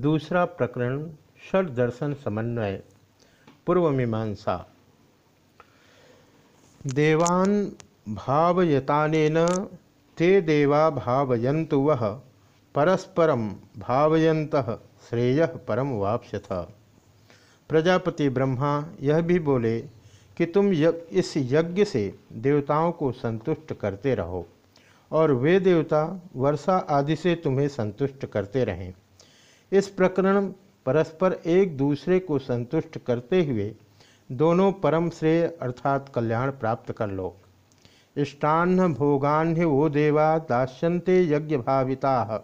दूसरा प्रकरण षड दर्शन समन्वय, पूर्व मीमांसा। देवान भावयतानेन, ते देवा भावयंतु वह परस्परम भावयंत श्रेय परम वाप्स्यथ। प्रजापति ब्रह्मा यह भी बोले कि तुम इस यज्ञ से देवताओं को संतुष्ट करते रहो, और वे देवता वर्षा आदि से तुम्हें संतुष्ट करते रहें। इस प्रकरण परस्पर एक दूसरे को संतुष्ट करते हुए दोनों परम श्रेय अर्थात कल्याण प्राप्त कर लो। इष्टान्न भोगान्य वो देवा दास्यन्ते यज्ञ भाविता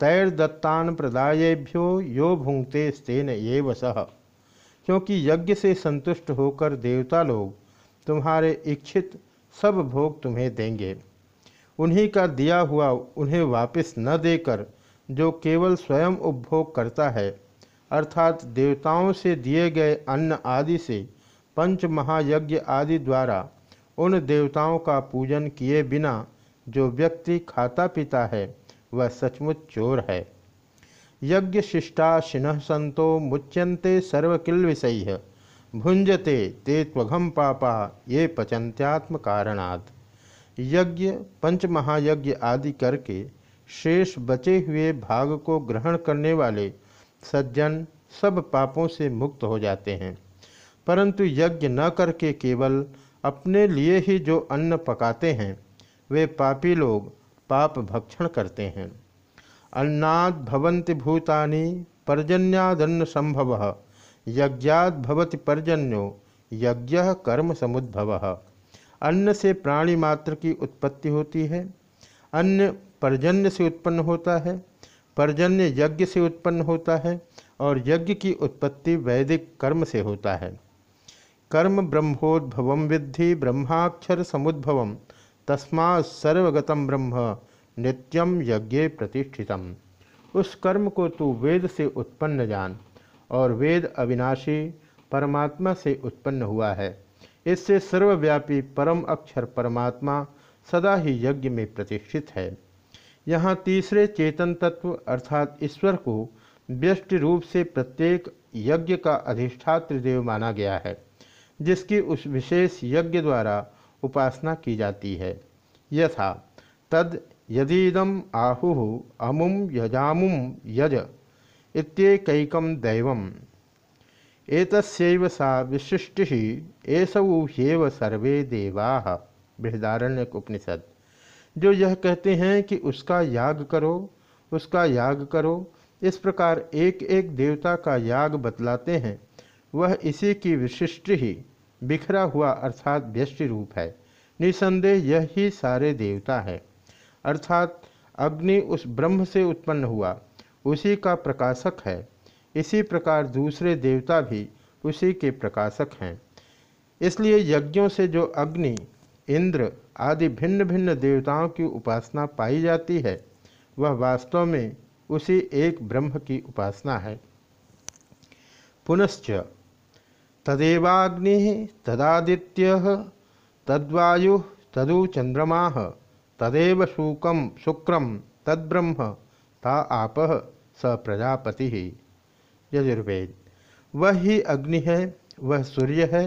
तैर्दत्तान प्रदायेभ्यो यो भुंगते स्तेन ये वसह क्योंकि यज्ञ से संतुष्ट होकर देवता लोग तुम्हारे इच्छित सब भोग तुम्हें देंगे। उन्हीं का दिया हुआ उन्हें वापस न देकर जो केवल स्वयं उपभोग करता है, अर्थात देवताओं से दिए गए अन्न आदि से पंच महायज्ञ आदि द्वारा उन देवताओं का पूजन किए बिना जो व्यक्ति खाता पीता है, वह सचमुच चोर है। यज्ञ शिष्टाशिन संतो मुच्यंते सर्वकिल विषय भुंजते ते त्वघम पापा ये पचंत्यात्म कारणात् यज्ञ पंच महायज्ञ आदि करके शेष बचे हुए भाग को ग्रहण करने वाले सज्जन सब पापों से मुक्त हो जाते हैं। परंतु यज्ञ न करके केवल अपने लिए ही जो अन्न पकाते हैं, वे पापी लोग पाप भक्षण करते हैं। अन्नाद भवंति भूतानि पर्जन्यादन्न संभव, यज्ञाद भवति पर्जन्यो, यज्ञ कर्म समुद्भव। अन्न से प्राणी मात्र की उत्पत्ति होती है। अन्न पर्जन्य से उत्पन्न होता है, पर्जन्य यज्ञ से उत्पन्न होता है और यज्ञ की उत्पत्ति वैदिक कर्म से होता है। कर्म ब्रह्मोद्भव विद्धि ब्रह्माक्षर समुद्भव तस्मा सर्वगतम ब्रह्म नित्यम यज्ञ प्रतिष्ठितम। उस कर्म को तू वेद से उत्पन्न जान और वेद अविनाशी परमात्मा से उत्पन्न हुआ है। इससे सर्वव्यापी परम अक्षर परमात्मा सदा ही यज्ञ में प्रतिष्ठित है। यहाँ तीसरे चेतन तत्व अर्थात ईश्वर को व्यष्ट रूप से प्रत्येक यज्ञ का अधिष्ठात्र देव माना गया है, जिसकी उस विशेष यज्ञ द्वारा उपासना की जाती है। यथा, तद यदीदम आहु अमुम यजामुम यज इत्येकैकम दैवम। एतस्यैव सा विशिष्टि, एसौ ह्येव सर्वे देवा। बृहदारण्य उपनिषद। जो यह कहते हैं कि उसका याग करो, उसका याग करो। इस प्रकार एक एक देवता का याग बतलाते हैं। वह इसी की विशिष्ट ही बिखरा हुआ अर्थात व्यष्टि रूप है। निसंदेह यह ही सारे देवता है। अर्थात अग्नि उस ब्रह्म से उत्पन्न हुआ, उसी का प्रकाशक है। इसी प्रकार दूसरे देवता भी उसी के प्रकाशक हैं। इसलिए यज्ञों से जो अग्नि, इंद्र आदि भिन्न भिन्न देवताओं की उपासना पाई जाती है, वह वास्तव में उसी एक ब्रह्म की उपासना है। पुनश्च, तदेवाग्नि तदादित्य, तद्वायु तदु चंद्रमा तदेव शुकम शुक्रम तद्ब्रह्म, ता आप, स प्रजापति। यजुर्वेद, वह ही अग्नि है, वह सूर्य है,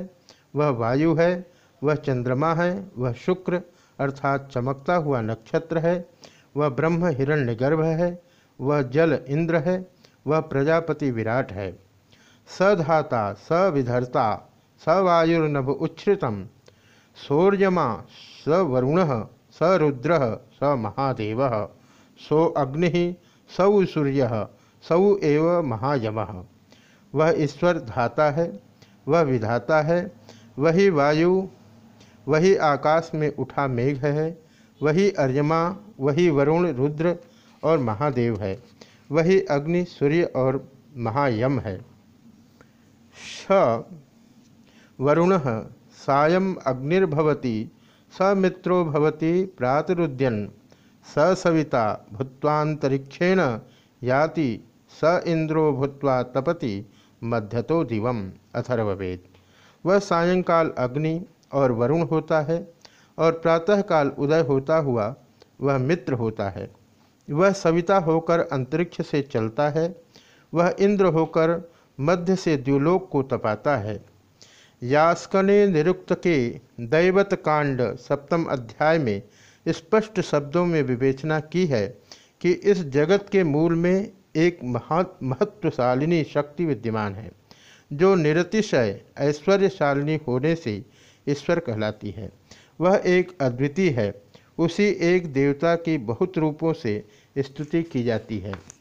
वह वायु है वह चंद्रमा है, वह शुक्र, अर्थात चमकता हुआ नक्षत्र है, वह ब्रह्म हिरण्यगर्भ है, वह जल इंद्र है, वह प्रजापति विराट है। सधाता, सविधर्ता, सवायुर्नभ उच्छ्रितम, सौर्यमा स वरुण स रुद्र स महादेव सो अग्नि, सौ सूर्य, सौ एव महायम। वह ईश्वर धाता है, वह विधाता है, वही वायु वही आकाश में उठा मेघ है, वही अर्यमा, वही वरुण, रुद्र और महादेव है, वही अग्नि, सूर्य और महायम है। श वरुण सायं अग्निर्भवती समित्रो भवती प्रातरुद्यन, स सविता भूत्वांतरिक्षेण याति स इंद्रो भूत्वा तपति मध्यतो दिवम, अथर्ववेद। वह सायंकाल अग्नि और वरुण होता है और प्रातःकाल उदय होता हुआ वह मित्र होता है। वह सविता होकर अंतरिक्ष से चलता है। वह इंद्र होकर मध्य से द्युलोक को तपाता है। यास्कने निरुक्त के दैवत कांड सप्तम अध्याय में स्पष्ट शब्दों में विवेचना की है कि इस जगत के मूल में एक महत्वशालिनी शक्ति विद्यमान है, जो निरतिशय, ऐश्वर्यशालिनी होने से ईश्वर कहलाती है। वह एक अद्वितीय है। उसी एक देवता की बहुत रूपों से स्तुति की जाती है।